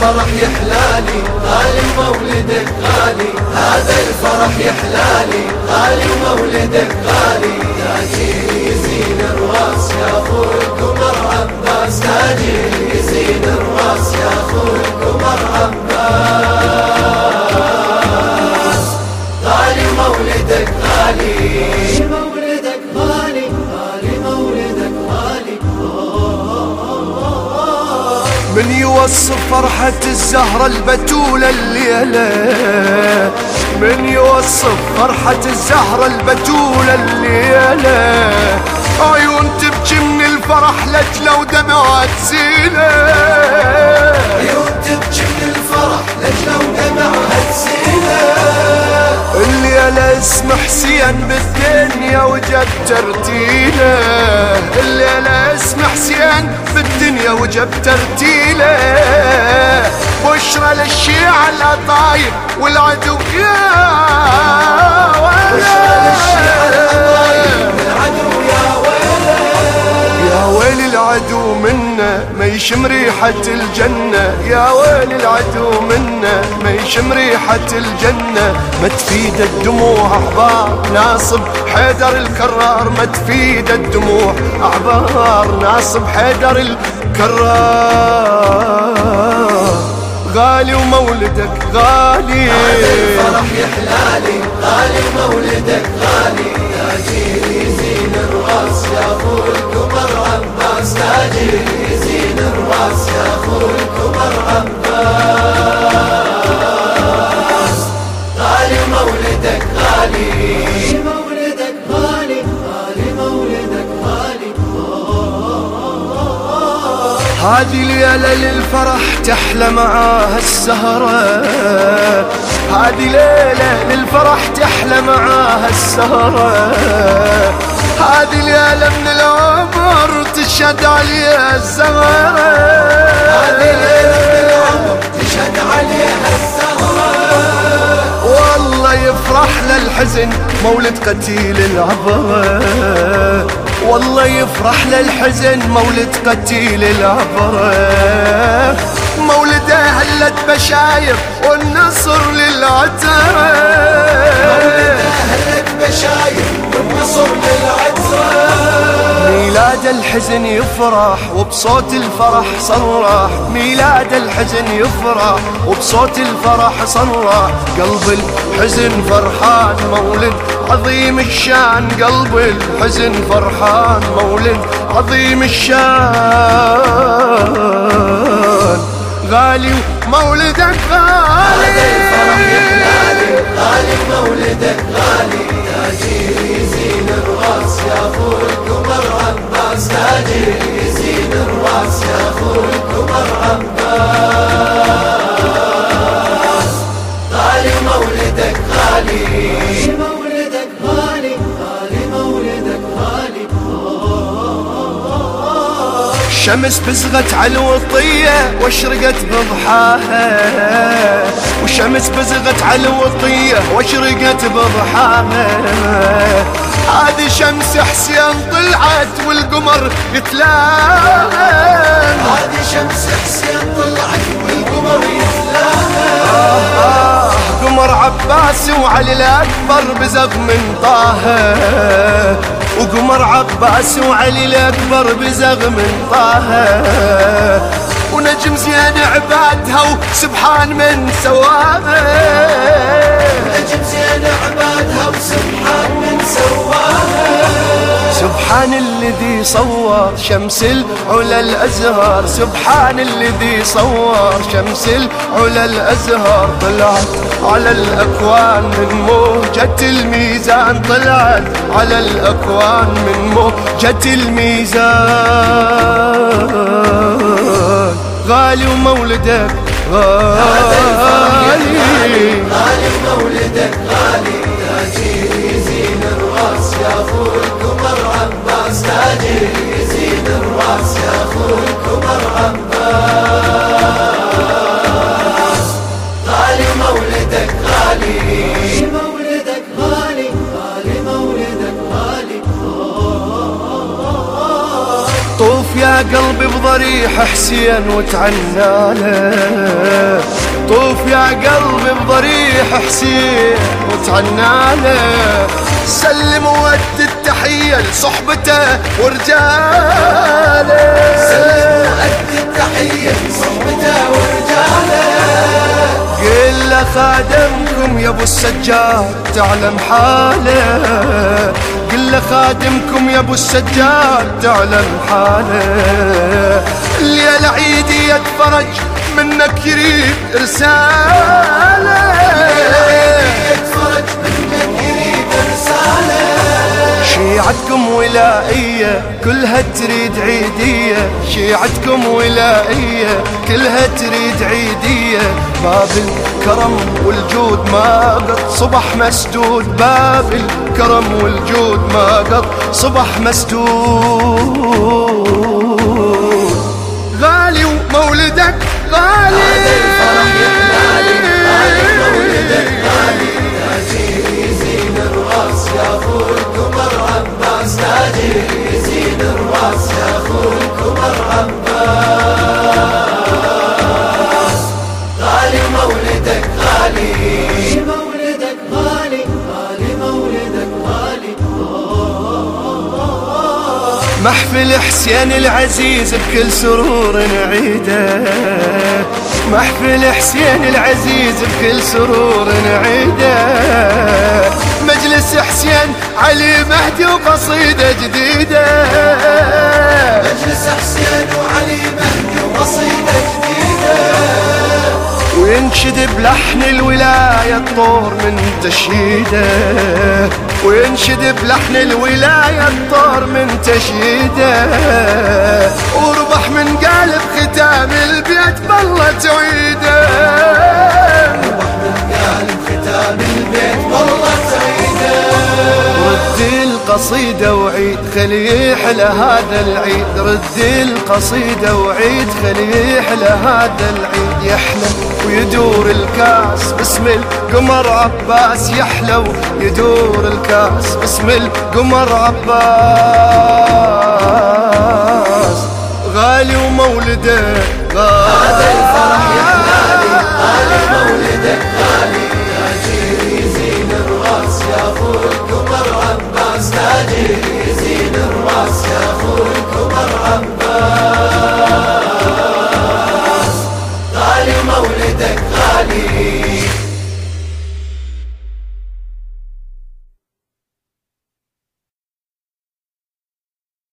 الفرح يحلالي غالي مولدك غالي. هذا الفرح يحلالي غالي مولدك غالي. تاجي يزين الراس يا أخوي القمر عباس. تاجي يزين الراس يا أخوي القمر عباس. غالي مولدك غالي. يوصف فرحة الزهرة البتولة الليلة. من يوصف فرحة الزهرة البتولة الليلة؟ عيون تبكي من الفرح لك لو دمعت زينة. عيون تبكي من الفرح لك لو دمعت زينة. اسم حسين بالدنيا وجد ترتيله. الليلة اسم حسين بالدنيا وجب ترتيله. بشرى للشيعة الأطايب والعدو. يا يشم ريحة الجنة يا ويل العدو منا. ما يشم ريحة الجنة ما تفيد الدموع أحبار ناصب. حيدر الكرار ما تفيد الدموع أحبار ناصب. حيدر الكرار غالي ومولدك غالي. هذا الفرح يحلالي غالي مولدك غالي. تاجي يزين الراس يا ابو القمر عباس تاجي. يزين الراس يا ابو القمر عباس غالي مولدك غالي. مولدك غالي. غالي مولدك غالي. هذه ليلة للفرح تحلى معاها السهرة. هذه ليلة للفرح تحلى معاها السهرة. هذه ليلة من العمر تشهد عليها الزهرة هذه من العمر الزهرة والله يفرح للحزن مولد قتيل العبرة والله يفرح للحزن مولد قتيل العبرة مولده هلت بشاير والنصر للعترة الحزن يفرح وبصوت الفرح صرح. ميلاد الحزن يفرح وبصوت الفرح صرح. قلب الحزن فرحان مولد عظيم الشان. قلب الحزن فرحان مولد عظيم الشان. غالي ومولدك غالي. الفرح يحلالي غالي مولدك غالي. الشمس بزغت على الوطية واشرقت بضحاها. والشمس بزغت على الوطية واشرقت بضحاها. هذه شمس حسين طلعت والقمر يتلاها هذه شمس حسين طلعت والقمر يتلاها آه قمر عباس وعلي الأكبر بزغ من طه وقمر عباس وعلي الأكبر بزغ من طه. ونجم زين عبادها وسبحان من سواها نجم زين عبادها وسبحان من سواها سبحان الذي صور شمس العلا الأزهار. سبحان الذي صور شمس العلا الأزهار. طلعت على الأكوان من موجة الميزان طلعت على الأكوان من موجة الميزان. غالي ومولدك غالي. غالي مولدك غالي. تاجي يزين الراس يا ابو القمر عباس تاجي يزين الراس يا ابو القمر عباس قلبي بضريح حسين وتعناله طوف يا قلبي بضريح حسين وتعناله سلم ود التحية لصحبته ورجاله. سلم ود التحية لصحبته ورجاله. خادمكم يا أبو السجاد تعلم حاله. قل خادمكم يا أبو السجاد تعلم حاله. الليل عيدي يتفرج منك يريد رساله شيعتكم ولائية كلها تريد عيدية. شيعتكم ولائية كلها تريد عيدية. باب الكرم والجود ما قد صبح مسدود. باب الكرم والجود ما قد صبح مسدود. غالي ومولدك غالي. هذا الفرح يحلالي غالي مولدك محفل حسين العزيز بكل سرور نعيده. محفل حسين العزيز بكل سرور نعيده. مجلس حسين علي مهدي وقصيدة جديدة. مجلس حسين وعلي وينشد بلحن الولاية الطور من تشييده وينشد بلحن الولاية الطور من تشييده. وربح من قالب ختام البيت بالله تعيده. القصيدة وعيد خلي يحلى هذا العيد. رد القصيدة وعيد خلي يحلى هذا العيد. يحلى ويدور الكاس باسم القمر عباس يحلى ويدور الكاس باسم القمر عباس. غالي ومولده والكبر عباس غالي مولدك غالي.